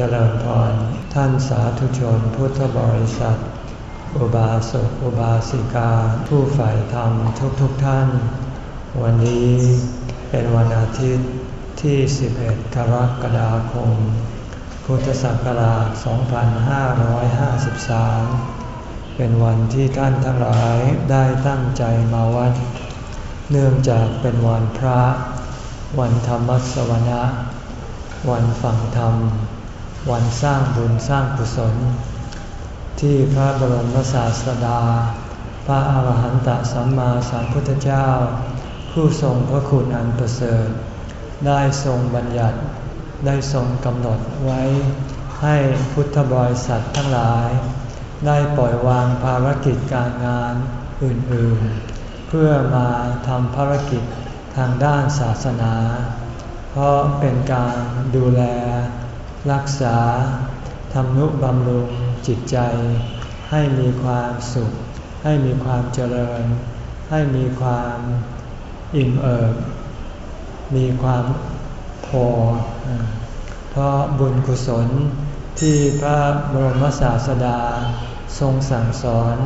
จริญพรท่านสาธุชนพุทธบริษัท อุบาสกอุบาสิกา ผู้ใฝ่ธรรมทุกทุกท่าน วันนี้เป็นวันอาทิตย์ที่ 11 กรกฎาคม พุทธศักราช 2553 เป็นวันที่ท่านทั้งหลายได้ตั้งใจมาวัด เนื่องจากเป็นวันพระ วันธรรมสวนะ วันฟังธรรม วันสร้างบุญสร้างกุศล ที่พระบรมศาสดา พระอาหารหันตสัมมาสัมพุทธเจ้า ผู้ทรงพระคุณอันประเสริฐ ได้ทรงบัญญัติได้ทรงกำหนดไว้ให้พุทธบริษัททั้งหลาย ได้ปล่อยวางภารกิจการงานอื่นๆ เพื่อมาทำภารกิจทางด้านศาสนา เพราะเป็นการดูแล รักษาทำนุบำรุงจิตใจ ให้มีความสุข ให้มีความเจริญ ให้มีความอิ่มเอิบ มีความพอ เพราะบุญกุศลที่พระบรมศาสดาทรงสั่งสอน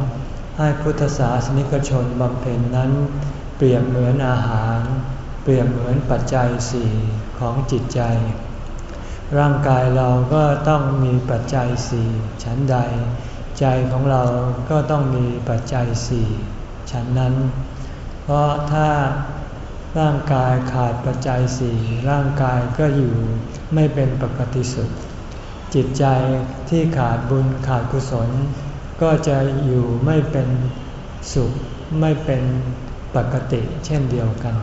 ให้พุทธศาสนิกชนบำเพ็ญนั้น เปรียบเหมือนอาหาร เปรียบเหมือนปัจจัยสี่ของจิตใจ ร่างกายเราก็ต้องมีปัจจัยสี่ชั้นใด ใจของเราก็ต้องมีปัจจัยสี่ชั้นนั้น เพราะถ้าร่างกายขาดปัจจัยสี่ร่างกายก็อยู่ไม่เป็นปกติสุดจิตใจที่ขาดบุญขาดกุศล ก็จะอยู่ไม่เป็นสุขไม่เป็นปกติเช่นเดียวกัน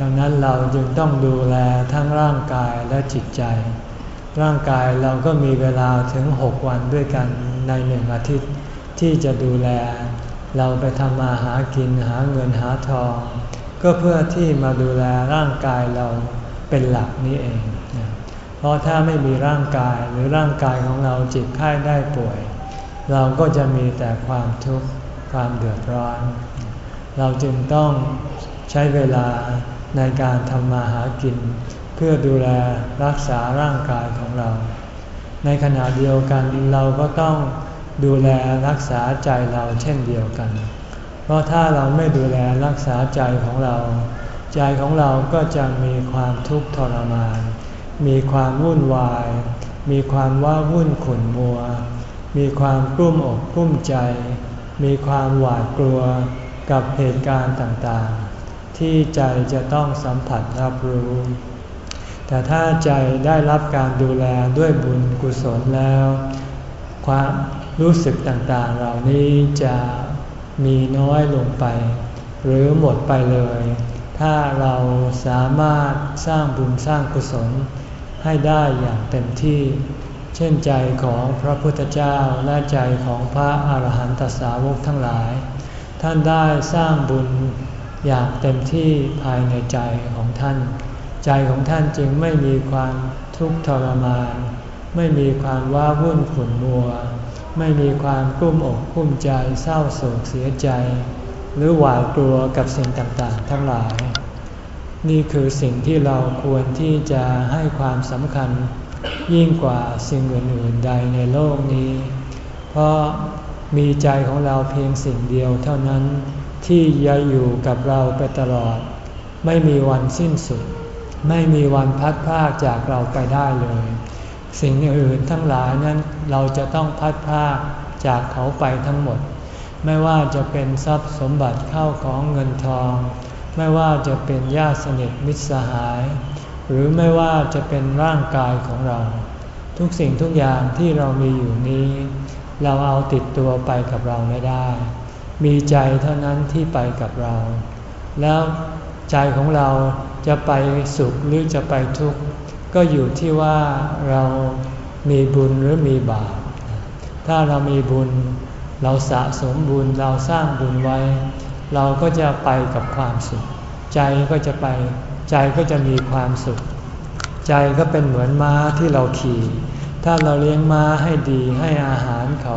ดังนั้นเราจึงต้องดูแลทั้งร่างกายและจิตใจ ร่างกายเราก็มีเวลาถึงหกวันด้วยกันในหนึ่งอาทิตย์ ที่จะดูแล เราไปทำมาหากินหาเงินหาทอง ก็เพื่อที่มาดูแลร่างกายเราเป็นหลักนี้เอง เพราะถ้าไม่มีร่างกายหรือร่างกายของเราจิตไข้ได้ป่วย เราก็จะมีแต่ความทุกข์ความเดือดร้อน เราจึงต้องใช้เวลา ในการทำมาหากิน เพื่อดูแลรักษาร่างกายของเรา ในขณะเดียวกันเราก็ต้องดูแลรักษาใจเราเช่นเดียวกัน เพราะถ้าเราไม่ดูแลรักษาใจของเรา ใจของเราก็จะมีความทุกข์ทรมาน มีความวุ่นวาย มีความว่าวุ่นขุ่นมัว มีความกลุ้มอกกลุ้มใจ มีความหวาดกลัวกับเหตุการณ์ต่างๆ ที่ใจจะต้องสัมผัสรับรู้ แต่ถ้าใจได้รับการดูแลด้วยบุญกุศลแล้ว ความรู้สึกต่างๆ เหล่านี้จะมีน้อยลงไป หรือหมดไปเลย ถ้าเราสามารถสร้างบุญสร้างกุศลให้ได้อย่างเต็มที่ เช่นใจของพระพุทธเจ้าและใจของพระอาหารหันตสาวกทั้งหลาย ท่านได้สร้างบุญ อยางเต็มที่ภายในใจของท่าน ใจของท่านจึงไม่มีความทุกข์ทรมาน ไม่มีความว้าวุ่นขุ่นมัว ไม่มีความกุ้มอกกุ้มใจเศร้าโศกเสียใจ หรือหวาดกลัวกับสิ่งต่างๆ ทั้งหลาย นี่คือสิ่งที่เราควรที่จะให้ความสำคัญยิ่งกว่าสิ่งอื่นๆใดในโลกนี้ เพราะมีใจของเราเพียงสิ่งเดียวเท่านั้น ที่จะอยู่กับเราไปตลอด ไม่มีวันสิ้นสุด ไม่มีวันพัดพากจากเราไปได้เลย สิ่งอื่นทั้งหลายนั้นเราจะต้องพัดพากจากเขาไปทั้งหมด ไม่ว่าจะเป็นทรัพย์สมบัติเข้าของเงินทอง ไม่ว่าจะเป็นญาติสนิทมิตรสหาย หรือไม่ว่าจะเป็นร่างกายของเรา ทุกสิ่งทุกอย่างที่เรามีอยู่นี้ เราเอาติดตัวไปกับเราไม่ได้ มีใจเท่านั้นที่ไปกับเรา แล้วใจของเราจะไปสุขหรือจะไปทุกข์ก็อยู่ที่ว่าเรามีบุญหรือมีบาป ถ้าเรามีบุญ เราสะสมบุญเราสร้างบุญไว้ เราก็จะไปกับความสุข ใจก็จะไป ใจก็จะมีความสุข ใจก็เป็นเหมือนม้าที่เราขี่ ถ้าเราเลี้ยงม้าให้ดีให้อาหารเขา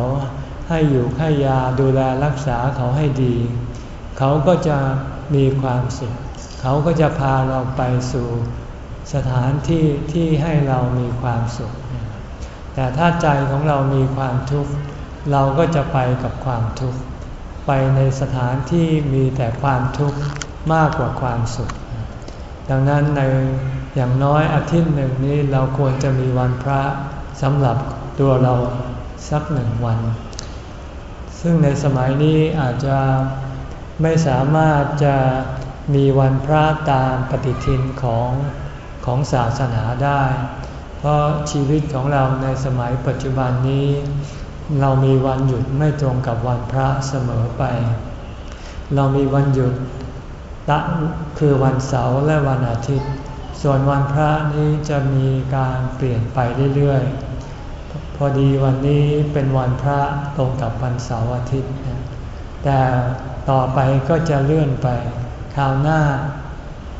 ให้อยู่ให้ยาดูแลรักษาเขาให้ดี เขาก็จะมีความสุข เขาก็จะพาเราไปสู่สถานที่ที่ให้เรามีความสุข แต่ถ้าใจของเรามีความทุกข์ เราก็จะไปกับความทุกข์ ไปในสถานที่มีแต่ความทุกข์มากกว่าความสุข ดังนั้นในอย่างน้อยอาทิตย์หนึ่งนี้เราควรจะมีวันพระสำหรับตัวเราสักหนึ่งวัน ซึ่งในสมัยนี้อาจจะไม่สามารถจะมีวันพระตามปฏิทินของของศาสนาได้ เพราะชีวิตของเราในสมัยปัจจุบันนี้ เรามีวันหยุดไม่ตรงกับวันพระเสมอไป เรามีวันหยุดตะคือวันเสาร์และวันอาทิตย์ ส่วนวันพระนี้จะมีการเปลี่ยนไปเรื่อยๆ พอดีวันนี้เป็นวันพระตรงกับวันเสาร์อาทิตย์ แต่ต่อไปก็จะเลื่อนไป คราวหน้า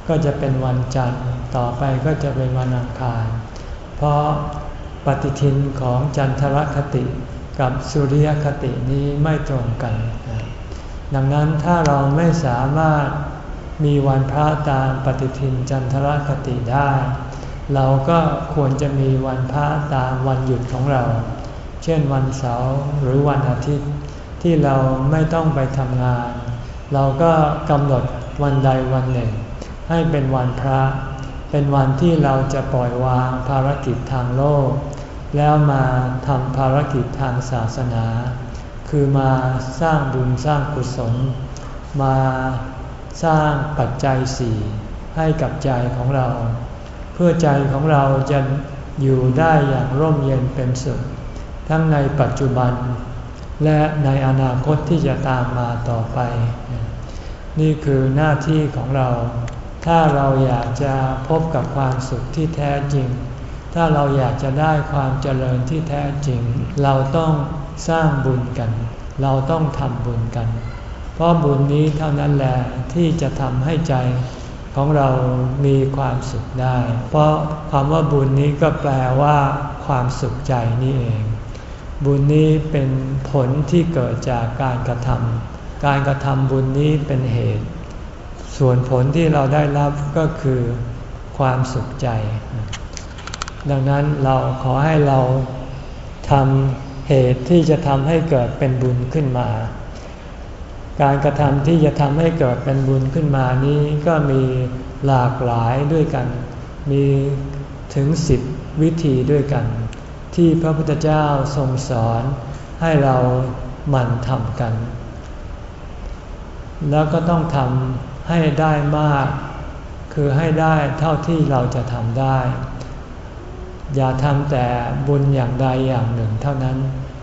ก็จะเป็นวันจันทร์ ต่อไปก็จะเป็นวันอังคาร เพราะปฏิทินของจันทรคติกับสุริยคตินี้ไม่ตรงกัน ดังนั้นถ้าเราไม่สามารถมีวันพระตามปฏิทินจันทรคติได้ เราก็ควรจะมีวันพระตามวันหยุดของเรา เช่นวันเสาร์หรือวันอาทิตย์ ที่เราไม่ต้องไปทำงาน เราก็กำหนดวันใดวันหนึ่ง ให้เป็นวันพระ เป็นวันที่เราจะปล่อยวางภารกิจทางโลก แล้วมาทำภารกิจทางศาสนา คือมาสร้างบุญสร้างกุศล มาสร้างปัจจัยสี่ให้กับใจของเรา เพื่อใจของเราจะอยู่ได้อย่างร่มเย็นเป็นสุข ทั้งในปัจจุบัน และในอนาคตที่จะตามมาต่อไป นี่คือหน้าที่ของเรา ถ้าเราอยากจะพบกับความสุขที่แท้จริง ถ้าเราอยากจะได้ความเจริญที่แท้จริง เราต้องสร้างบุญกัน เราต้องทำบุญกัน เพราะบุญนี้เท่านั้นแหละที่จะทำให้ใจ ของเรามีความสุขได้ เพราะคำว่าบุญนี้ก็แปลว่าความสุขใจนี่เอง บุญนี้เป็นผลที่เกิดจากการกระทำการกระทำบุญนี้เป็นเหตุ ส่วนผลที่เราได้รับก็คือความสุขใจ ดังนั้นเราขอให้เราทำเหตุที่จะทำให้เกิดเป็นบุญขึ้นมา การกระทำที่จะทำให้เกิดเป็นบุญขึ้นมานี้ก็มีหลากหลายด้วยกัน มีถึงสิบวิธีด้วยกัน ที่พระพุทธเจ้าทรงสอนให้เราหมั่นทำกัน แล้วก็ต้องทำให้ได้มาก คือให้ได้เท่าที่เราจะทำได้ อย่าทำแต่บุญอย่างใดอย่างหนึ่งเท่านั้น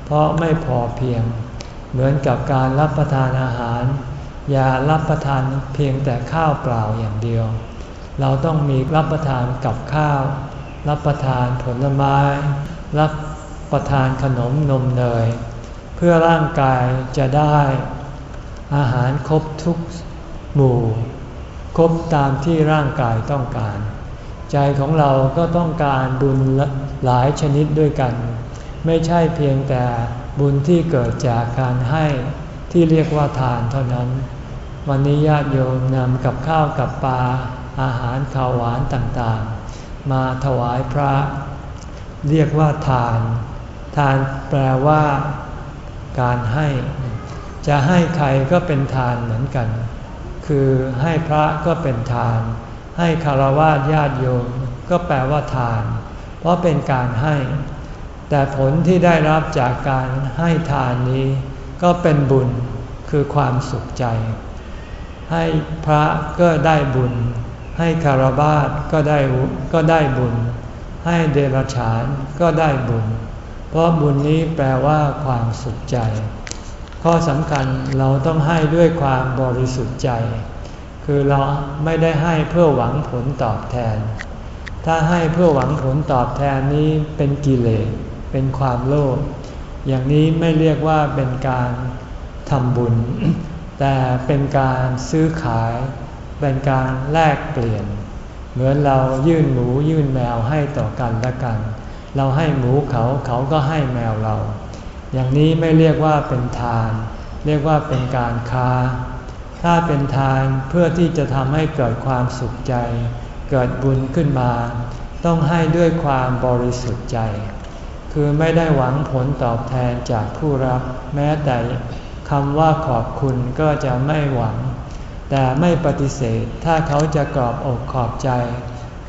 เพราะไม่พอเพียง เหมือนกับการรับประทานอาหาร อย่ารับประทานเพียงแต่ข้าวเปล่าอย่างเดียว เราต้องมีรับประทานกับข้าว รับประทานผลไม้ รับประทานขนมนมเนย เพื่อร่างกายจะได้อาหารครบทุกหมู่ ครบตามที่ร่างกายต้องการ ใจของเราก็ต้องการบุญหลายชนิดด้วยกัน ไม่ใช่เพียงแต่ บุญที่เกิดจากการให้ที่เรียกว่าทานเท่านั้น วันนี้ญาติโยมนำกับข้าวกับปลาอาหารข้าวหวานต่างๆ มาถวายพระ เรียกว่าทาน ทานแปลว่าการให้ จะให้ใครก็เป็นทานเหมือนกัน คือให้พระก็เป็นทาน ให้คารวะญาติโยมก็แปลว่าทาน เพราะเป็นการให้ แต่ผลที่ได้รับจากการให้ทานนี้ ก็เป็นบุญคือความสุขใจ ให้พระก็ได้บุญ ให้คารวะก็ได้ก็ได้บุญ ให้เดรัจฉานก็ได้บุญ เพราะบุญนี้แปลว่าความสุขใจ ข้อสำคัญเราต้องให้ด้วยความบริสุทธิ์ใจ คือเราไม่ได้ให้เพื่อหวังผลตอบแทนถ้าให้เพื่อหวังผลตอบแทนนี้เป็นกิเลส เป็นความโลภอย่างนี้ไม่เรียกว่าเป็นการทำบุญ แต่เป็นการซื้อขาย เป็นการแลกเปลี่ยน เหมือนเรายื่นหมูยื่นแมวให้ต่อกันและกัน เราให้หมูเขาเขาก็ให้แมวเรา อย่างนี้ไม่เรียกว่าเป็นทาน เรียกว่าเป็นการค้า ถ้าเป็นทานเพื่อที่จะทำให้เกิดความสุขใจ เกิดบุญขึ้นมา ต้องให้ด้วยความบริสุทธิ์ใจ คือไม่ได้หวังผลตอบแทนจากผู้รับ แม้แต่คำว่าขอบคุณก็จะไม่หวัง แต่ไม่ปฏิเสธถ้าเขาจะกรอบอกขอบใจ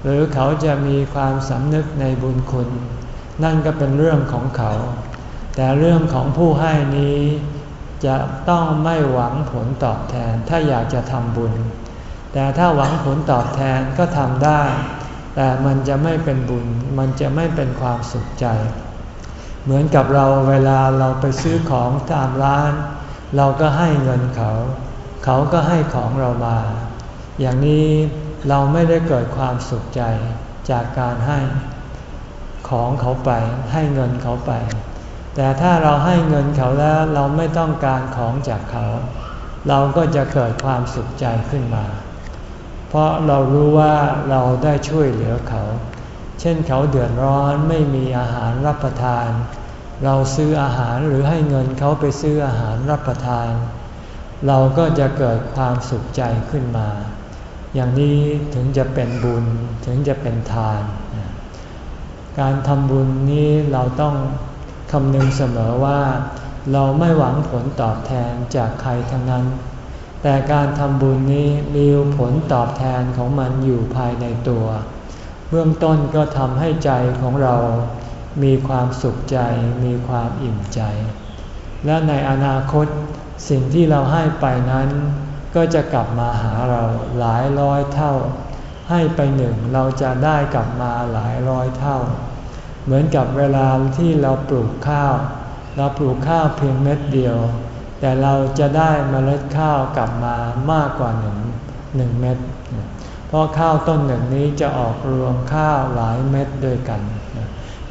หรือเขาจะมีความสำนึกในบุญคุณ นั่นก็เป็นเรื่องของเขา แต่เรื่องของผู้ให้นี้จะต้องไม่หวังผลตอบแทนถ้าอยากจะทำบุญ แต่ถ้าหวังผลตอบแทนก็ทำได้ แต่มันจะไม่เป็นบุญ มันจะไม่เป็นความสุขใจ เหมือนกับเราเวลาเราไปซื้อของตามร้าน เราก็ให้เงินเขา เขาก็ให้ของเรามา อย่างนี้เราไม่ได้เกิดความสุขใจจากการให้ของเขาไป ให้เงินเขาไป แต่ถ้าเราให้เงินเขาแล้วเราไม่ต้องการของจากเขา เราก็จะเกิดความสุขใจขึ้นมา เพราะเรารู้ว่าเราได้ช่วยเหลือเขา เช่นเขาเดือดร้อนไม่มีอาหารรับประทาน เราซื้ออาหารหรือให้เงินเขาไปซื้ออาหารรับประทาน เราก็จะเกิดความสุขใจขึ้นมา อย่างนี้ถึงจะเป็นบุญถึงจะเป็นทาน การทำบุญนี้เราต้องคำนึงเสมอว่า เราไม่หวังผลตอบแทนจากใครทั้งนั้น แต่การทำบุญนี้มีผลตอบแทนของมันอยู่ภายในตัว เบื้องต้นก็ทำให้ใจของเรามีความสุขใจ มีความอิ่มใจ และในอนาคตสิ่งที่เราให้ไปนั้น ก็จะกลับมาหาเราหลายร้อยเท่า ให้ไปหนึ่งเราจะได้กลับมาหลายร้อยเท่า เหมือนกับเวลาที่เราปลูกข้าว เราปลูกข้าวเพียงเม็ดเดียว แต่เราจะได้มเมล็ดข้าวกลับมามากกว่าหนึ่งหนึ่งเม็ด เพราะข้าวต้นหนึ่งนี้จะออกรวงข้าวหลายเม็ดด้วยกัน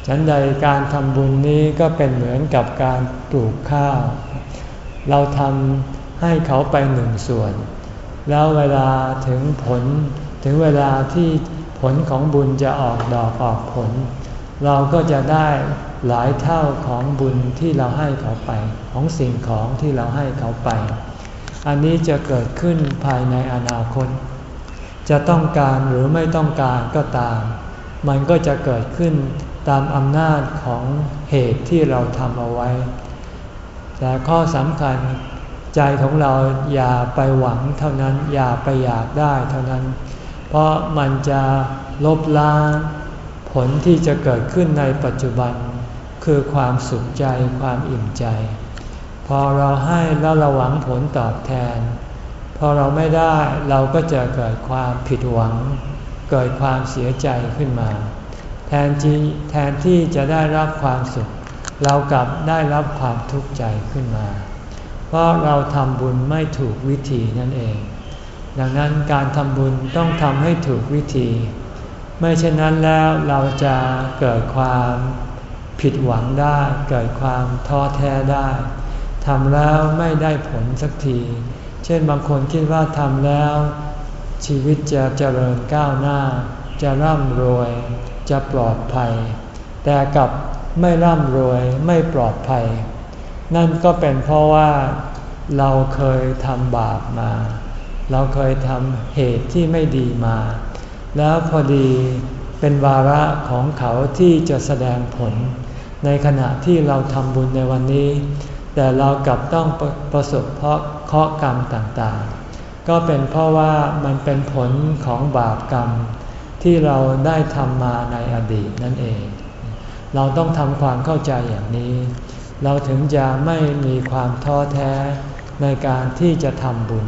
ฉันใดการทำบุญนี้ก็เป็นเหมือนกับการปลูกข้าว เราทำให้เขาไปหนึ่งส่วน แล้วเวลาถึงผลถึงเวลาที่ผลของบุญจะออกดอกออกผล เราก็จะได้หลายเท่าของบุญที่เราให้เขาไป ของสิ่งของที่เราให้เขาไป อันนี้จะเกิดขึ้นภายในอนาคต จะต้องการหรือไม่ต้องการก็ตาม มันก็จะเกิดขึ้นตามอำนาจของเหตุที่เราทำเอาไว้ แต่ข้อสำคัญใจของเราอย่าไปหวังเท่านั้นอย่าไปอยากได้เท่านั้น เพราะมันจะลบล้างผลที่จะเกิดขึ้นในปัจจุบัน คือความสุขใจความอิ่มใจ พอเราให้แล้วเราหวังผลตอบแทน อเราไม่ได้เราก็จะเกิดความผิดหวัง เกิดความเสียใจขึ้นมา แทนที่แทนที่จะได้รับความสุข เรากลับได้รับความทุกข์ใจขึ้นมา เพราะเราทำบุญไม่ถูกวิธีนั่นเอง ดังนั้นการทำบุญต้องทำให้ถูกวิธี ไม่เช่นนั้นแล้วเราจะเกิดความผิดหวังได้ เกิดความท้อแท้ได้ทำแล้วไม่ได้ผลสักที เช่นบางคนคิดว่าทำแล้ว ชีวิตจะเจริญก้าวหน้า จะร่ำรวย จะปลอดภัย แต่กับไม่ร่ำรวยไม่ปลอดภัย นั่นก็เป็นเพราะว่าเราเคยทำบาปมา เราเคยทำเหตุที่ไม่ดีมา แล้วพอดีเป็นวาระของเขาที่จะแสดงผล ในขณะที่เราทำบุญในวันนี้ แต่เรากลับต้องประสบเพราะ เคราะกรรมต่างๆ ก็เป็นเพราะว่ามันเป็นผลของบาปกรรม ที่เราได้ทำมาในอดีตนั่นเอง เราต้องทำความเข้าใจอย่างนี้ เราถึงจะไม่มีความท้อแท้ในการที่จะทำบุญ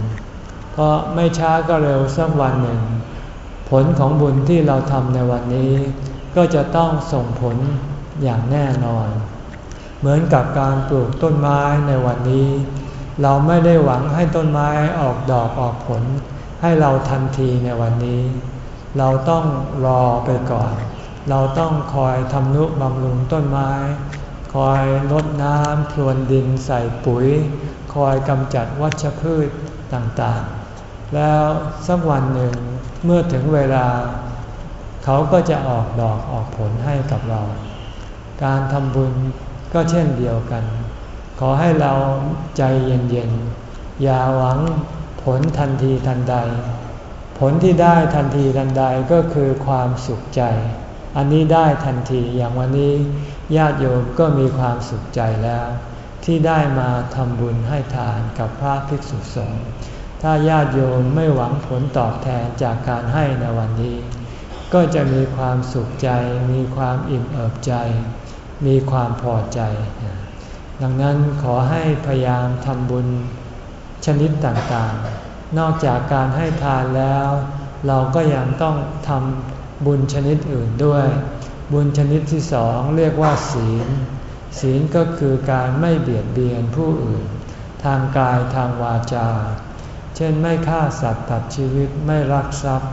เพราะไม่ช้าก็เร็วสักวันหนึ่ง ผลของบุญที่เราทำในวันนี้ ก็จะต้องส่งผลอย่างแน่นอน เหมือนกับการปลูกต้นไม้ในวันนี้ เราไม่ได้หวังให้ต้นไม้ออกดอกออกผล ให้เราทันทีในวันนี้ เราต้องรอไปก่อน เราต้องคอยทำนุบำรุงต้นไม้ คอยลดน้ำพรวนดินใส่ปุ๋ย คอยกำจัดวัชพืชต่างๆ แล้วสักวันหนึ่งเมื่อถึงเวลา เขาก็จะออกดอกออกผลให้กับเรา การทำบุญก็เช่นเดียวกัน ขอให้เราใจเย็นๆ อย่าหวังผลทันทีทันใด ผลที่ได้ทันทีทันใดก็คือความสุขใจ อันนี้ได้ทันทีอย่างวันนี้ญาติโยมก็มีความสุขใจแล้ว ที่ได้มาทำบุญให้ทานกับพระภิกษุสงฆ์ถ้าญาติโยมไม่หวังผลตอบแทนจากการให้ในวันนี้ ก็จะมีความสุขใจ มีความอิ่มเอิบใจ มีความพอใจ ดังนั้นขอให้พยายามทำบุญชนิดต่างๆ นอกจากการให้ทานแล้ว เราก็ยังต้องทำบุญชนิดอื่นด้วย บุญชนิดที่สองเรียกว่าศีล ศีลก็คือการไม่เบียดเบียนผู้อื่น ทางกายทางวาจา เช่นไม่ฆ่าสัตว์ตัดชีวิตไม่รักทรัพย์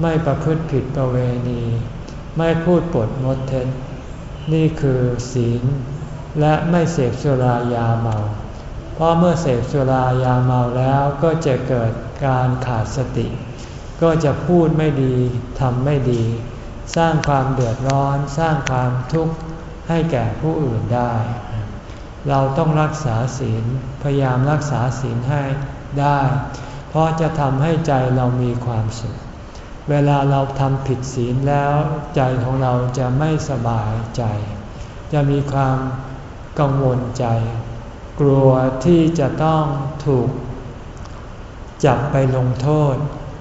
ไม่ประพฤติผิดประเวณี ไม่พูดปดมดเท็จนี่คือศีล และไม่เสพสุรายาเมา เพราะเมื่อเสพสุรายาเมาแล้วก็จะเกิดการขาดสติ ก็จะพูดไม่ดีทำไม่ดี สร้างความเดือดร้อน สร้างความทุกข์ให้แก่ผู้อื่นได้ เราต้องรักษาศีลพยายามรักษาศีลให้ได้ เพราะจะทำให้ใจเรามีความสุข เวลาเราทำผิดศีลแล้ว ใจของเราจะไม่สบายใจ จะมีความ กังวลใจ กลัวที่จะต้องถูก จับไปลงโทษ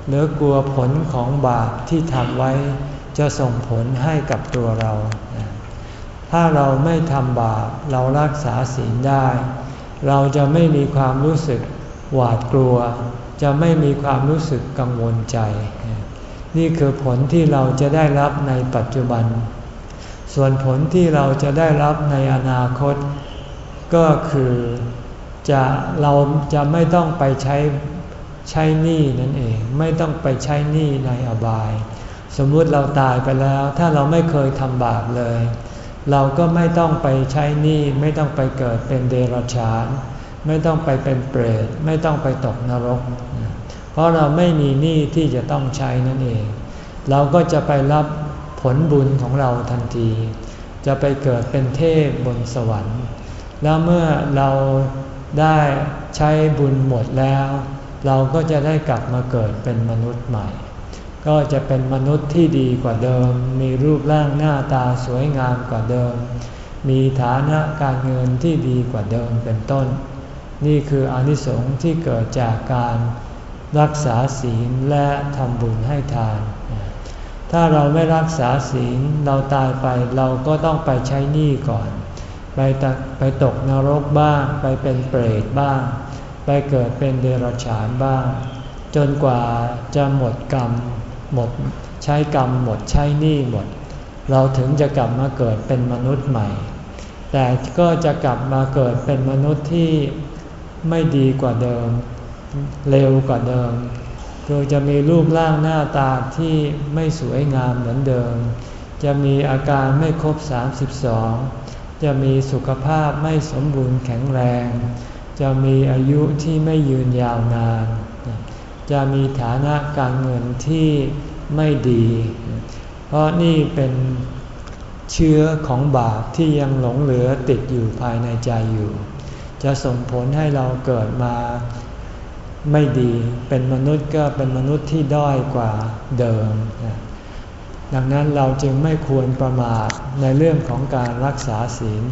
หรือกลัวผลของบาปที่ทำไว้จะส่งผลให้กับตัวเรา ถ้าเราไม่ทำบาปเรารักษาศีลได้ เราจะไม่มีความรู้สึกหวาดกลัว จะไม่มีความรู้สึกกังวลใจ นี่คือผลที่เราจะได้รับในปัจจุบัน ส่วนผลที่เราจะได้รับในอนาคต ก็คือจะเราจะไม่ต้องไปใช้ใช้หนี้นั่นเอง ไม่ต้องไปใช้หนี้ในอบาย สมมุติเราตายไปแล้ว ถ้าเราไม่เคยทำบาปเลย เราก็ไม่ต้องไปใช้หนี้ไม่ต้องไปเกิดเป็นเดรัจฉาน ไม่ต้องไปเป็นเปรตไม่ต้องไปตกนรก เพราะเราไม่มีหนี้ที่จะต้องใช้นั่นเอง เราก็จะไปรับ ผลบุญของเราทันที จะไปเกิดเป็นเทพบนสวรรค์ แล้วเมื่อเราได้ใช้บุญหมดแล้ว เราก็จะได้กลับมาเกิดเป็นมนุษย์ใหม่ ก็จะเป็นมนุษย์ที่ดีกว่าเดิม มีรูปร่างหน้าตาสวยงามกว่าเดิม มีฐานะการเงินที่ดีกว่าเดิมเป็นต้น นี่คืออนิสงส์ที่เกิดจากการรักษาศีลและทำบุญให้ทาน ถ้าเราไม่รักษาศีลเราตายไปเราก็ต้องไปใช้หนี้ก่อน ไปตไปตกนรกบ้าง ไปเป็นเปรตบ้าง ไปเกิดเป็นเดรัจฉานบ้าง จนกว่าจะหมดกรรม หมดใช้กรรมหมดใช้หนี้หมด เราถึงจะกลับมาเกิดเป็นมนุษย์ใหม่ แต่ก็จะกลับมาเกิดเป็นมนุษย์ที่ไม่ดีกว่าเดิม เร็วกว่าเดิม คือจะมีรูปร่างหน้าตาที่ไม่สวยงามเหมือนเดิม จะมีอาการไม่ครบ 32 จะมีสุขภาพไม่สมบูรณ์แข็งแรง จะมีอายุที่ไม่ยืนยาวนาน จะมีฐานะการเงินที่ไม่ดี เพราะนี่เป็นเชื้อของบาปที่ยังหลงเหลือติดอยู่ภายในใจอยู่ จะส่งผลให้เราเกิดมา ไม่ดี เป็นมนุษย์ก็เป็นมนุษย์ที่ด้อยกว่าเดิม ดังนั้นเราจึงไม่ควรประมาทในเรื่องของการรักษาศีล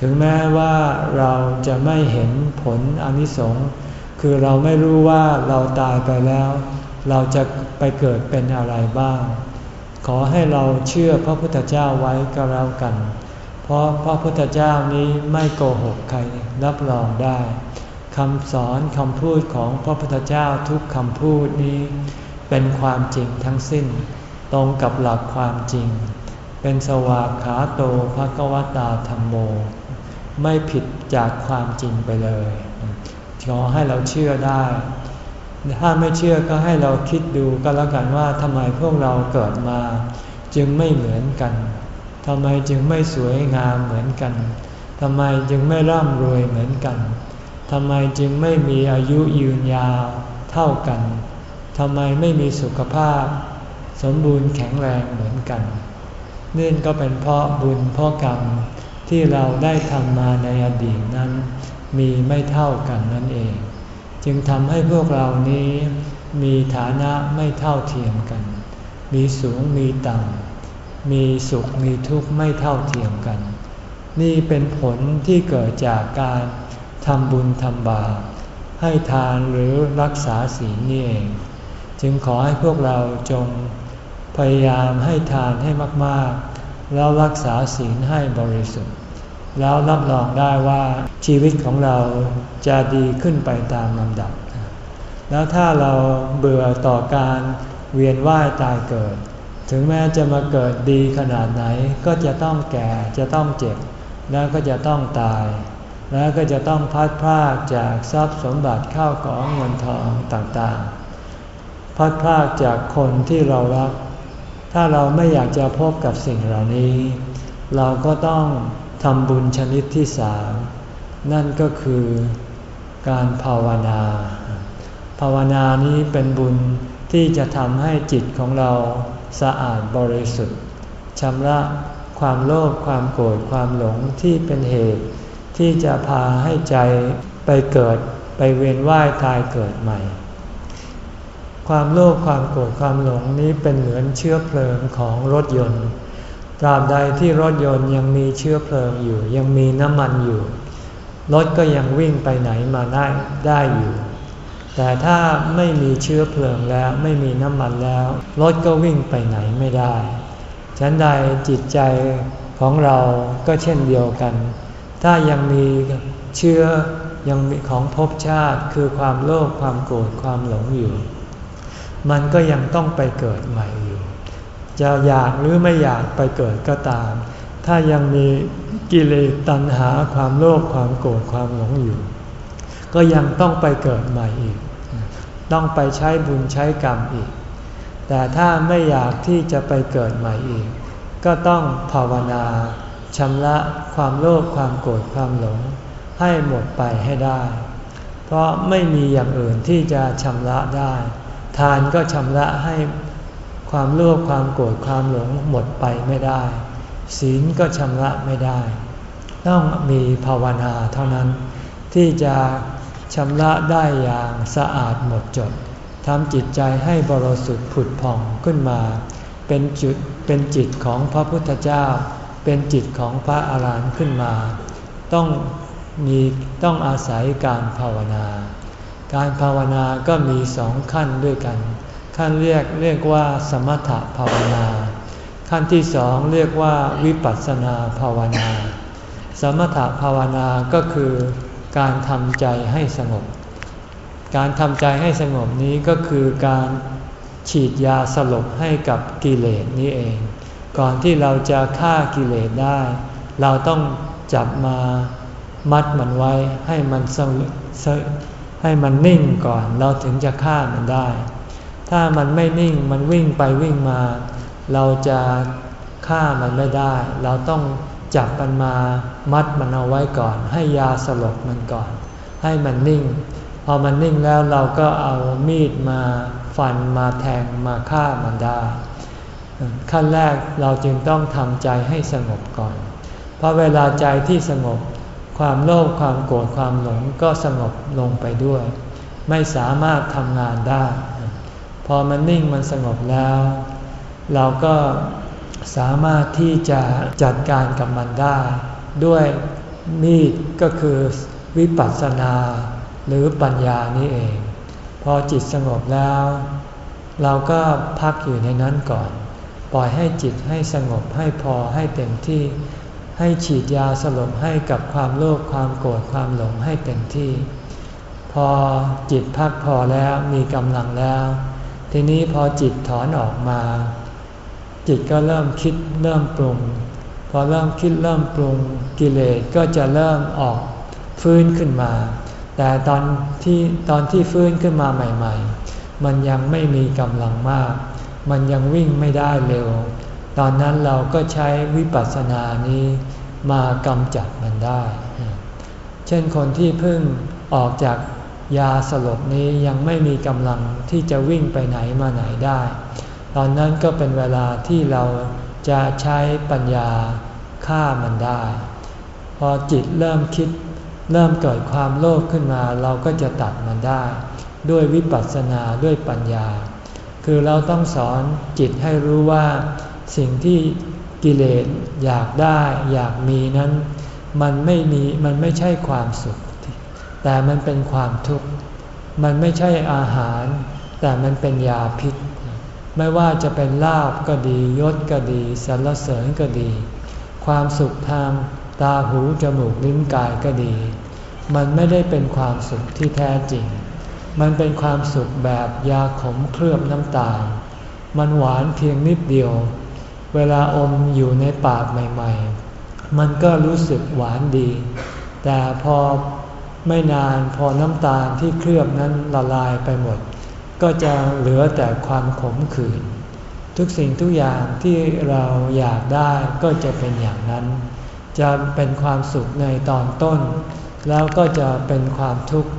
ถึงแม้ว่าเราจะไม่เห็นผลอนิสงส์ คือเราไม่รู้ว่าเราตายไปแล้ว เราจะไปเกิดเป็นอะไรบ้าง ขอให้เราเชื่อพระพุทธเจ้าไว้ก็แล้วกัน เพราะพระพุทธเจ้านี้ไม่โกหกใครรับรองได้ คำสอนคำพูดของพระพุทธเจ้าทุกคำพูดนี้ เป็นความจริงทั้งสิ้น ตรงกับหลักความจริง เป็นสวากขาโตภะกวตาธรรมโม ไม่ผิดจากความจริงไปเลย ขอให้เราเชื่อได้ ถ้าไม่เชื่อก็ให้เราคิดดูก็แล้วกันว่าทำไมพวกเราเกิดมา จึงไม่เหมือนกันทำไมจึงไม่สวยงามเหมือนกันทำไมจึงไม่ร่ำรวยเหมือนกัน ทำไมจึงไม่มีอายุยืนยาวเท่ากันทำไมไม่มีสุขภาพ สมบูรณ์แข็งแรงเหมือนกันนี่ก็เป็นเพราะบุญเพราะกรรมที่เราได้ทำมาในอดีตนั้น มีไม่เท่ากันนั่นเอง จึงทำให้พวกเรานี้มีฐานะไม่เท่าเทียมกัน มีสูงมีต่ำมีสุขมีทุกข์ไม่เท่าเทียมกัน นี่เป็นผลที่เกิดจากการ ทำบุญทำบาปให้ทานหรือรักษาศีลนี่เอง จึงขอให้พวกเราจงพยายามให้ทานให้มากๆ แล้วรักษาศีลให้บริสุทธิ์ แล้วรับรองได้ว่าชีวิตของเราจะดีขึ้นไปตามลำดับ แล้วถ้าเราเบื่อต่อการเวียนว่ายตายเกิด ถึงแม้จะมาเกิดดีขนาดไหนก็จะต้องแก่จะต้องเจ็บ แล้วก็จะต้องตาย แล้วก็จะต้องพัดพรากจากทรัพย์สมบัติเข้าของเงินทองต่างๆ พัดพรากจากคนที่เรารัก ถ้าเราไม่อยากจะพบกับสิ่งเหล่านี้ เราก็ต้องทำบุญชนิดที่สามนั่นก็คือการภาวนา ภาวนานี้เป็นบุญที่จะทำให้จิตของเราสะอาดบริสุทธิ์ชำระความโลภความโกรธความหลงที่เป็นเหตุ ที่จะพาให้ใจไปเกิดไปเวียนว่ายตายเกิดใหม่ ความโลภความโกรธความหลงนี้เป็นเหมือนเชื้อเพลิงของรถยนต์ ตราบใดที่รถยนต์ยังมีเชื้อเพลิงอยู่ ยังมีน้ำมันอยู่ รถก็ยังวิ่งไปไหนมาได้ได้อยู่ แต่ถ้าไม่มีเชื้อเพลิงแล้วไม่มีน้ำมันแล้ว รถก็วิ่งไปไหนไม่ได้ฉันใดจิตใจของเราก็เช่นเดียวกัน ถ้ายังมีเชื้อยังมีของภพชาติคือความโลภความโกรธความหลงอยู่ มันก็ยังต้องไปเกิดใหม่อยู่ จะอยากหรือไม่อยากไปเกิดก็ตาม ถ้ายังมีกิเลสตัณหาความโลภความโกรธความหลงอยู่ ก็ยังต้องไปเกิดใหม่อีก ต้องไปใช้บุญใช้กรรมอีก แต่ถ้าไม่อยากที่จะไปเกิดใหม่อีก ก็ต้องภาวนา ชำระความโลภความโกรธความหลง ให้หมดไปให้ได้ เพราะไม่มีอย่างอื่นที่จะชำระได้ ทานก็ชำระให้ความโลภความโกรธความหลงหมดไปไม่ได้ ศีลก็ชำระไม่ได้ ต้องมีภาวนาเท่านั้น ที่จะชำระได้อย่างสะอาดหมดจดทำจิตใจให้บริสุทธิ์ผุดผ่องขึ้นมา เป็นจุดเป็นจิตของพระพุทธเจ้า เป็นจิตของพระอาหารหันต์ขึ้นมา ต้องมีต้องอาศัยการภาวนา การภาวนาก็มีสองขั้นด้วยกัน ขั้นเรียกเรียกว่าสมถภาวนา ขั้นที่สองเรียกว่าวิปัสสนาภาวนา สมถภาวนาก็คือการทำใจให้สงบ การทำใจให้สงบนี้ก็คือการฉีดยาสลบให้กับกิเลสนี้เอง ก่อนที่เราจะฆ่ากิเลสได้ เราต้องจับมามัดมันไว้ให้มันสงให้มันนิ่งก่อน เราถึงจะฆ่ามันได้ ถ้ามันไม่นิ่งมันวิ่งไปวิ่งมา เราจะฆ่ามันไม่ได้ เราต้องจับมันมามัดมันเอาไว้ก่อน ให้ยาสลบมันก่อน ให้มันนิ่ง พอมันนิ่งแล้วเราก็เอามีดมาฟันมาแทงมาฆ่ามันได้ ขั้นแรกเราจึงต้องทำใจให้สงบก่อน เพราะเวลาใจที่สงบ ความโลภความโกรธความหลงก็สงบลงไปด้วย ไม่สามารถทำงานได้ พอมันนิ่งมันสงบแล้ว เราก็สามารถที่จะจัดการกับมันได้ ด้วยมีดก็คือวิปัสสนาหรือปัญญานี้เอง พอจิตสงบแล้ว เราก็พักอยู่ในนั้นก่อน ปล่อยให้จิตให้สงบให้พอให้เต็มที่ ให้ฉีดยาสลบให้กับความโลภความโกรธความหลงให้เต็มที่ พอจิตพักพอแล้วมีกำลังแล้ว ทีนี้พอจิตถอนออกมา จิตก็เริ่มคิดเริ่มปรุง พอเริ่มคิดเริ่มปรุงกิเลสก็จะเริ่มออกฟื้นขึ้นมา แต่ตอนที่ตอนที่ฟื้นขึ้นมาใหม่ ๆ มันยังไม่มีกำลังมาก มันยังวิ่งไม่ได้เร็ว ตอนนั้นเราก็ใช้วิปัสสนานี้มากำจัดมันได้ เช่นคนที่เพิ่งออกจากยาสลบนี้ยังไม่มีกำลังที่จะวิ่งไปไหนมาไหนได้ ตอนนั้นก็เป็นเวลาที่เราจะใช้ปัญญาฆ่ามันได้ พอจิตเริ่มคิด เริ่มเกิดความโลภขึ้นมา เราก็จะตัดมันได้ ด้วยวิปัสสนาด้วยปัญญา คือเราต้องสอนจิตให้รู้ว่าสิ่งที่กิเลสอยากได้อยากมีนั้น มันไม่มีมันไม่ใช่ความสุข แต่มันเป็นความทุกข์ มันไม่ใช่อาหาร แต่มันเป็นยาพิษ ไม่ว่าจะเป็นลาบก็ดียศก็ดีสรรเสริญก็ดี ความสุขทางตาหูจมูกลิ้นกายก็ดี มันไม่ได้เป็นความสุขที่แท้จริง มันเป็นความสุขแบบยาขมเคลือบน้ำตาล มันหวานเพียงนิดเดียว เวลาอมอยู่ในปากใหม่ ๆ มันก็รู้สึกหวานดี แต่พอไม่นานพอน้ำตาลที่เคลือบนั้นละลายไปหมด ก็จะเหลือแต่ความขมขื่นทุกสิ่งทุกอย่างที่เราอยากได้ก็จะเป็นอย่างนั้น จะเป็นความสุขในตอนต้น แล้วก็จะเป็นความทุกข์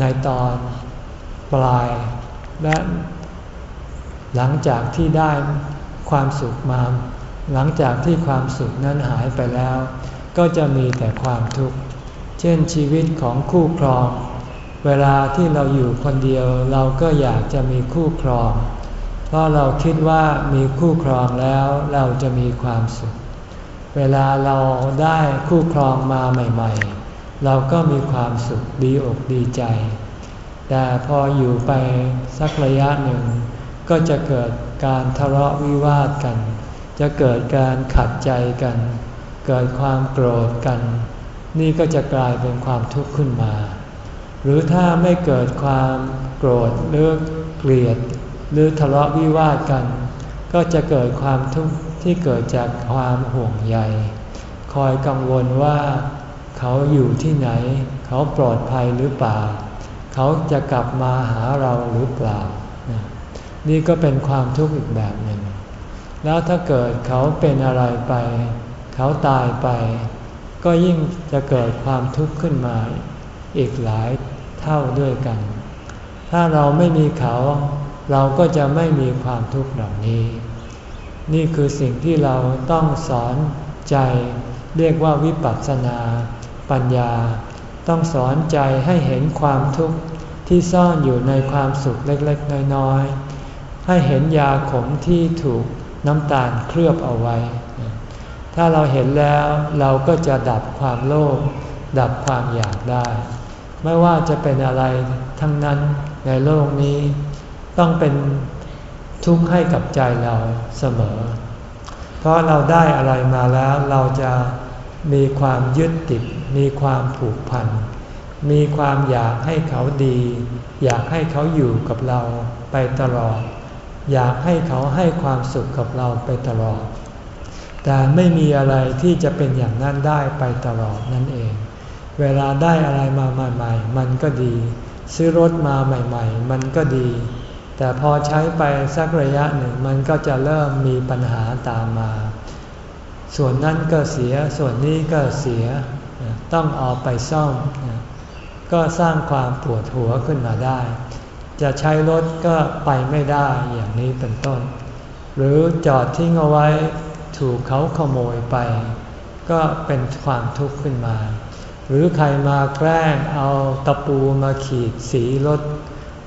ในตอนปลาย และหลังจากที่ได้ความสุขมา หลังจากที่ความสุขนั้นหายไปแล้ว ก็จะมีแต่ความทุกข์ เช่นชีวิตของคู่ครอง เวลาที่เราอยู่คนเดียวเราก็อยากจะมีคู่ครอง เพราะเราคิดว่ามีคู่ครองแล้วเราจะมีความสุข เวลาเราได้คู่ครองมาใหม่ ๆ เราก็มีความสุขดีอกดีใจ แต่พออยู่ไปสักระยะหนึ่ง ก็จะเกิดการทะเลาะวิวาทกัน จะเกิดการขัดใจกัน เกิดความโกรธกัน นี่ก็จะกลายเป็นความทุกข์ขึ้นมา หรือถ้าไม่เกิดความโกรธหรือเกลียด หรือทะเลาะวิวาทกัน ก็จะเกิดความทุกข์ที่เกิดจากความห่วงใย คอยกังวลว่า เขาอยู่ที่ไหน เขาปลอดภัยหรือเปล่า เขาจะกลับมาหาเราหรือเปล่า นี่ก็เป็นความทุกข์อีกแบบหนึ่ง แล้วถ้าเกิดเขาเป็นอะไรไป เขาตายไป ก็ยิ่งจะเกิดความทุกข์ขึ้นมาอีกหลายเท่าด้วยกัน ถ้าเราไม่มีเขาเราก็จะไม่มีความทุกข์เหล่านี้ นี่คือสิ่งที่เราต้องสอนใจเรียกว่าวิปัสสนา ปัญญา ต้องสอนใจให้เห็นความทุกข์ที่ซ่อนอยู่ในความสุขเล็กๆ น้อยๆ ให้เห็นยาขมที่ถูกน้ำตาลเคลือบเอาไว้ ถ้าเราเห็นแล้วเราก็จะดับความโลภดับความอยากได้ ไม่ว่าจะเป็นอะไรทั้งนั้นในโลกนี้ ต้องเป็นทุกข์ให้กับใจเราเสมอ เพราะเราได้อะไรมาแล้วเราจะมีความยึดติด มีความผูกพัน มีความอยากให้เขาดี อยากให้เขาอยู่กับเราไปตลอด อยากให้เขาให้ความสุขกับเราไปตลอด แต่ไม่มีอะไรที่จะเป็นอย่างนั้นได้ไปตลอดนั่นเอง เวลาได้อะไรมาใหม่ ๆ มันก็ดี ซื้อรถมาใหม่ ๆ มันก็ดี แต่พอใช้ไปสักระยะหนึ่งมันก็จะเริ่มมีปัญหาตามมา ส่วนนั้นก็เสีย ส่วนนี้ก็เสีย ต้องเอาไปซ่อม ก็สร้างความปวดหัวขึ้นมาได้ จะใช้รถก็ไปไม่ได้อย่างนี้เป็นต้น หรือจอดทิ้งเอาไว้ถูกเขาขโมยไป ก็เป็นความทุกข์ขึ้นมา หรือใครมาแกล้งเอาตะปูมาขีดสีรถ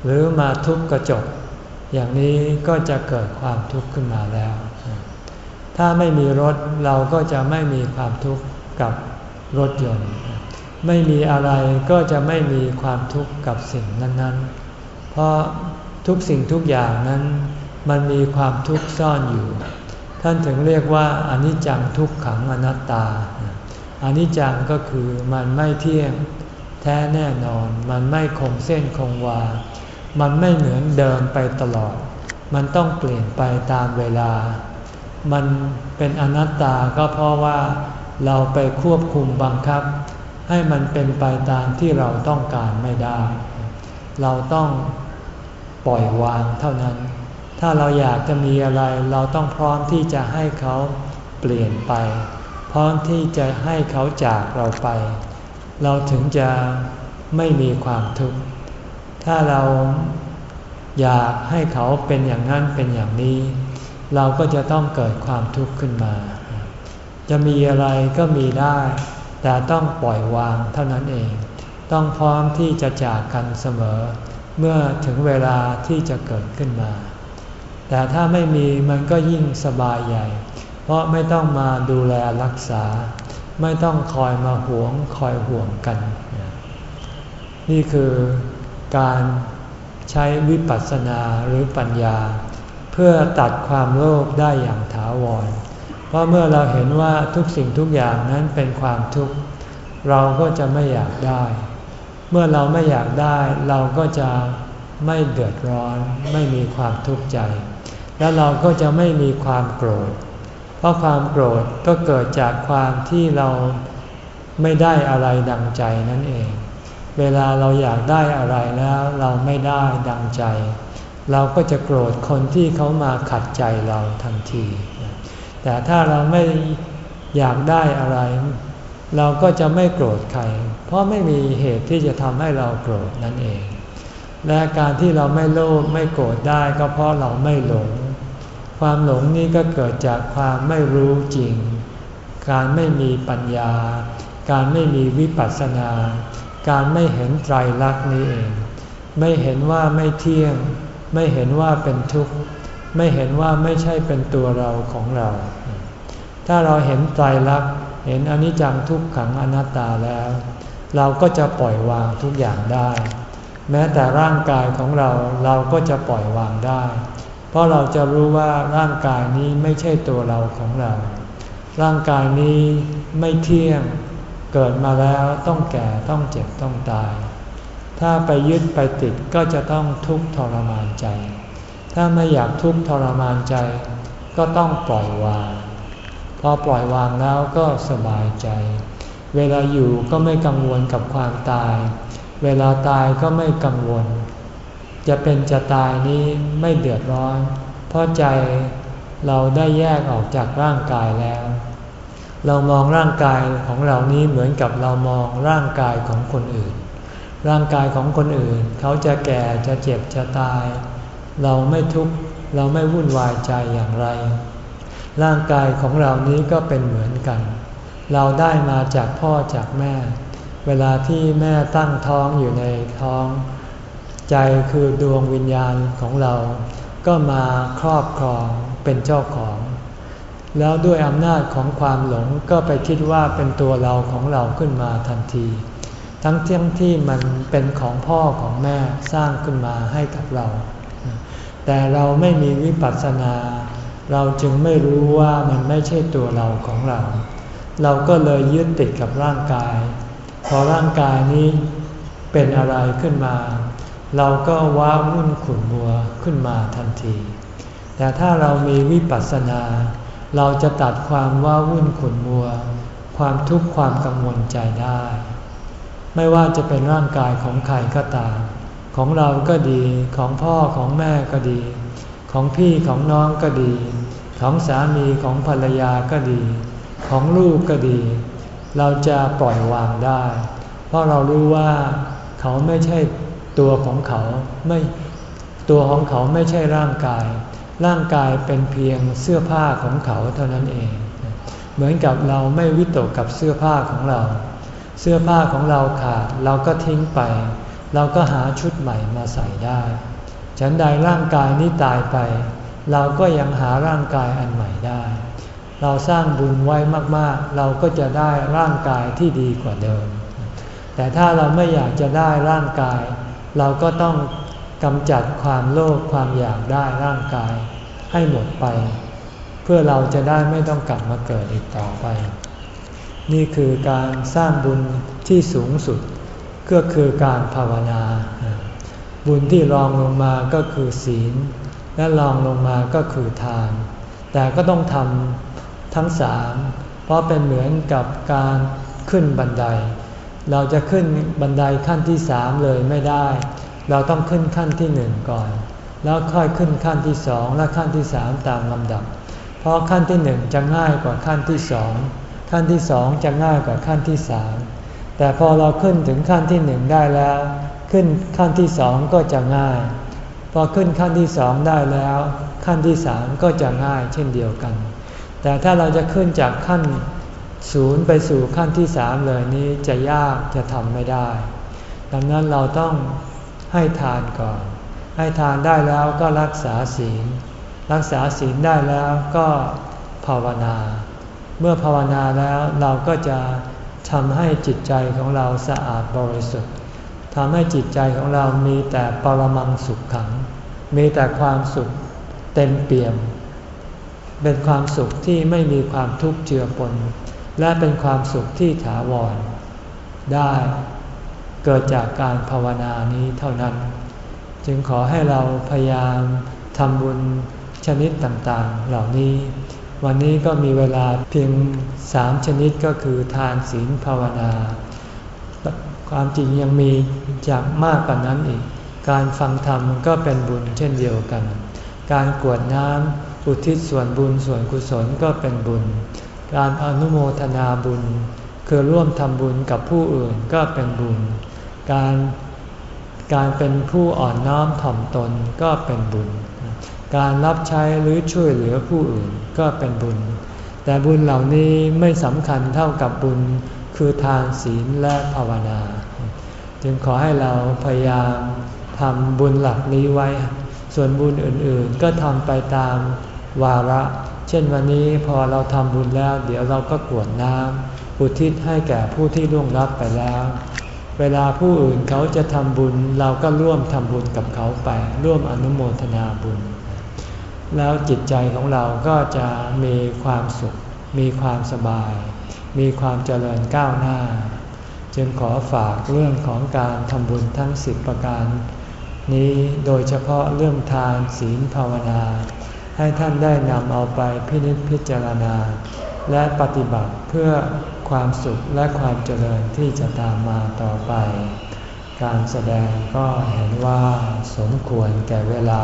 หรือมาทุบกระจก อย่างนี้ก็จะเกิดความทุกข์ขึ้นมาแล้ว ถ้าไม่มีรถเราก็จะไม่มีความทุกข์กับ รถยนต์ ไม่มีอะไรก็จะไม่มีความทุกข์กับสิ่งนั้นๆ เพราะทุกสิ่งทุกอย่างนั้น มันมีความทุกข์ซ่อนอยู่ ท่านถึงเรียกว่าอนิจจังทุกขังอนัตตาอนิจจังก็คือมันไม่เที่ยงแท้แน่นอน มันไม่คงเส้นคงวา มันไม่เหมือนเดิมไปตลอด มันต้องเปลี่ยนไปตามเวลา มันเป็นอนัตตาก็เพราะว่า เราไปควบคุมบังคับ ให้มันเป็นไปตามที่เราต้องการไม่ได้ เราต้องปล่อยวางเท่านั้น ถ้าเราอยากจะมีอะไร เราต้องพร้อมที่จะให้เขาเปลี่ยนไป พร้อมที่จะให้เขาจากเราไป เราถึงจะไม่มีความทุกข์ ถ้าเราอยากให้เขาเป็นอย่างนั้นเป็นอย่างนี้ เราก็จะต้องเกิดความทุกข์ขึ้นมา จะมีอะไรก็มีได้ แต่ต้องปล่อยวางเท่านั้นเอง ต้องพร้อมที่จะจากกันเสมอ เมื่อถึงเวลาที่จะเกิดขึ้นมา แต่ถ้าไม่มีมันก็ยิ่งสบายใหญ่ เพราะไม่ต้องมาดูแลรักษา ไม่ต้องคอยมาหวงคอยห่วงกัน นี่คือการใช้วิปัสสนาหรือปัญญา เพื่อตัดความโลภได้อย่างถาวร เพราะเมื่อเราเห็นว่าทุกสิ่งทุกอย่างนั้นเป็นความทุกข์เราก็จะไม่อยากได้ เมื่อเราไม่อยากได้เราก็จะไม่เดือดร้อน ไม่มีความทุกข์ใจ แล้วเราก็จะไม่มีความโกรธ เพราะความโกรธก็เกิดจากความที่เราไม่ได้อะไรดังใจนั่นเอง เวลาเราอยากได้อะไรแล้วเราไม่ได้ดังใจ เราก็จะโกรธคนที่เขามาขัดใจเราทันที แต่ถ้าเราไม่อยากได้อะไร เราก็จะไม่โกรธใคร เพราะไม่มีเหตุที่จะทำให้เราโกรธนั่นเอง และการที่เราไม่โลภไม่โกรธได้ก็เพราะเราไม่หลง ความหลงนี่ก็เกิดจากความไม่รู้จริง การไม่มีปัญญา การไม่มีวิปัสสนา การไม่เห็นไตรลักษณ์นี้เอง ไม่เห็นว่าไม่เที่ยง ไม่เห็นว่าเป็นทุกข์ ไม่เห็นว่าไม่ใช่เป็นตัวเราของเรา ถ้าเราเห็นไตรลักษณ์เห็นอนิจจังทุกขังอนัตตาแล้ว เราก็จะปล่อยวางทุกอย่างได้ แม้แต่ร่างกายของเราเราก็จะปล่อยวางได้ เพราะเราจะรู้ว่าร่างกายนี้ไม่ใช่ตัวเราของเรา ร่างกายนี้ไม่เที่ยงเกิดมาแล้วต้องแก่ต้องเจ็บต้องตาย ถ้าไปยึดไปติดก็จะต้องทุกข์ทรมานใจ ถ้าไม่อยากทุกข์ทรมานใจ ก็ต้องปล่อยวาง พอปล่อยวางแล้วก็สบายใจ เวลาอยู่ก็ไม่กังวลกับความตาย เวลาตายก็ไม่กังวล จะเป็นจะตายนี้ไม่เดือดร้อน เพราะใจเราได้แยกออกจากร่างกายแล้ว เรามองร่างกายของเรานี้เหมือนกับเรามองร่างกายของคนอื่น ร่างกายของคนอื่น เขาจะแก่จะเจ็บจะตาย เราไม่ทุกข์เราไม่วุ่นวายใจอย่างไร ร่างกายของเรานี้ก็เป็นเหมือนกัน เราได้มาจากพ่อจากแม่ เวลาที่แม่ตั้งท้องอยู่ในท้อง ใจคือดวงวิญญาณของเรา ก็มาครอบครองเป็นเจ้าของ แล้วด้วยอำนาจของความหลงก็ไปคิดว่าเป็นตัวเราของเราขึ้นมาทันทีทั้งที่ที่มันเป็นของพ่อของแม่สร้างขึ้นมาให้กับเรา แต่เราไม่มีวิปัสสนา เราจึงไม่รู้ว่ามันไม่ใช่ตัวเราของเรา เราก็เลยยึดติดกับร่างกาย พอร่างกายนี้เป็นอะไรขึ้นมา เราก็ว้าวุ่นขุ่นมัวขึ้นมาทันที แต่ถ้าเรามีวิปัสสนา เราจะตัดความว่าวุ่นขุ่นมัว ความทุกข์ความกังวลใจได้ ไม่ว่าจะเป็นร่างกายของใครก็ตาม ของเราก็ดี ของพ่อของแม่ก็ดี ของพี่ของน้องก็ดี ของสามีของภรรยาก็ดี ของลูกก็ดี เราจะปล่อยวางได้ เพราะเรารู้ว่าเขาไม่ใช่ตัวของเขาไม่ตัวของเขาไม่ใช่ร่างกาย ร่างกายเป็นเพียงเสื้อผ้าของเขาเท่านั้นเอง เหมือนกับเราไม่วิตกกับเสื้อผ้าของเรา เสื้อผ้าของเราขาดเราก็ทิ้งไป เราก็หาชุดใหม่มาใส่ได้ ฉันใดร่างกายนี้ตายไป เราก็ยังหาร่างกายอันใหม่ได้ เราสร้างบุญไว้มากๆ เราก็จะได้ร่างกายที่ดีกว่าเดิม แต่ถ้าเราไม่อยากจะได้ร่างกาย เราก็ต้องกำจัดความโลภความอยากได้ร่างกายให้หมดไป เพื่อเราจะได้ไม่ต้องกลับมาเกิดอีกต่อไป นี่คือการสร้างบุญที่สูงสุด ก็คือการภาวนา บุญที่รองลงมาก็คือศีล และรองลงมาก็คือทาน แต่ก็ต้องทำทั้งสามเพราะเป็นเหมือนกับการขึ้นบันได เราจะขึ้นบันไดขั้นที่สามเลยไม่ได้ เราต้องขึ้นขั้นที่หนึ่งก่อน แล้วค่อยขึ้นขั้นที่สองและขั้นที่สามตามลำดับ เพราะขั้นที่หนึ่งจะง่ายกว่าขั้นที่สองขั้นที่สองจะง่ายกว่าขั้นที่สาม แต่พอเราขึ้นถึงขั้นที่หนึ่งได้แล้ว ขึ้นขั้นที่สองก็จะง่าย พอขึ้นขั้นที่สองได้แล้ว ขั้นที่สามก็จะง่ายเช่นเดียวกัน แต่ถ้าเราจะขึ้นจากขั้นศูนย์ไปสู่ขั้นที่สามเลยนี้จะยากจะทำไม่ได้ ดังนั้นเราต้องให้ทานก่อน ให้ทานได้แล้วก็รักษาศีล รักษาศีลได้แล้วก็ภาวนา เมื่อภาวนาแล้วเราก็จะ ทำให้จิตใจของเราสะอาดบริสุทธิ์ทำให้จิตใจของเรามีแต่ปรมังสุขขัง มีแต่ความสุขเต็มเปี่ยม เป็นความสุขที่ไม่มีความทุกข์เจือปน และเป็นความสุขที่ถาวร ได้เกิดจากการภาวนานี้เท่านั้น จึงขอให้เราพยายามทำบุญชนิดต่างๆ เหล่านี้ วันนี้ก็มีเวลาเพียงสามชนิดก็คือทานศีลภาวนา ความจริงยังมีจากมากกว่านั้นอีก การฟังธรรมก็เป็นบุญเช่นเดียวกัน การกวดน้ำอุทิศส่วนบุญส่วนกุศลก็เป็นบุญ การอนุโมทนาบุญ คือร่วมทำบุญกับผู้อื่นก็เป็นบุญ การการเป็นผู้อ่อนน้อมถ่อมตนก็เป็นบุญ การรับใช้หรือช่วยเหลือผู้อื่นก็เป็นบุญ แต่บุญเหล่านี้ไม่สำคัญเท่ากับบุญคือทานศีลและภาวนา จึงขอให้เราพยายามทำบุญหลักนี้ไว้ ส่วนบุญอื่นๆ ก็ทำไปตามวาระ เช่นวันนี้พอเราทำบุญแล้ว เดี๋ยวเราก็กวดน้ำอุทิศให้แก่ผู้ที่ล่วงลับไปแล้ว เวลาผู้อื่นเขาจะทำบุญ เราก็ร่วมทำบุญกับเขาไป ร่วมอนุโมทนาบุญ แล้วจิตใจของเราก็จะมีความสุข มีความสบาย มีความเจริญก้าวหน้า จึงขอฝากเรื่องของการทำบุญทั้งสิบประการ นี้โดยเฉพาะเรื่องทานศีลภาวนา ให้ท่านได้นำเอาไปพินิจพิจารณา และปฏิบัติเพื่อความสุขและความเจริญที่จะตามมาต่อไป การแสดงก็เห็นว่าสมควรแก่เวลา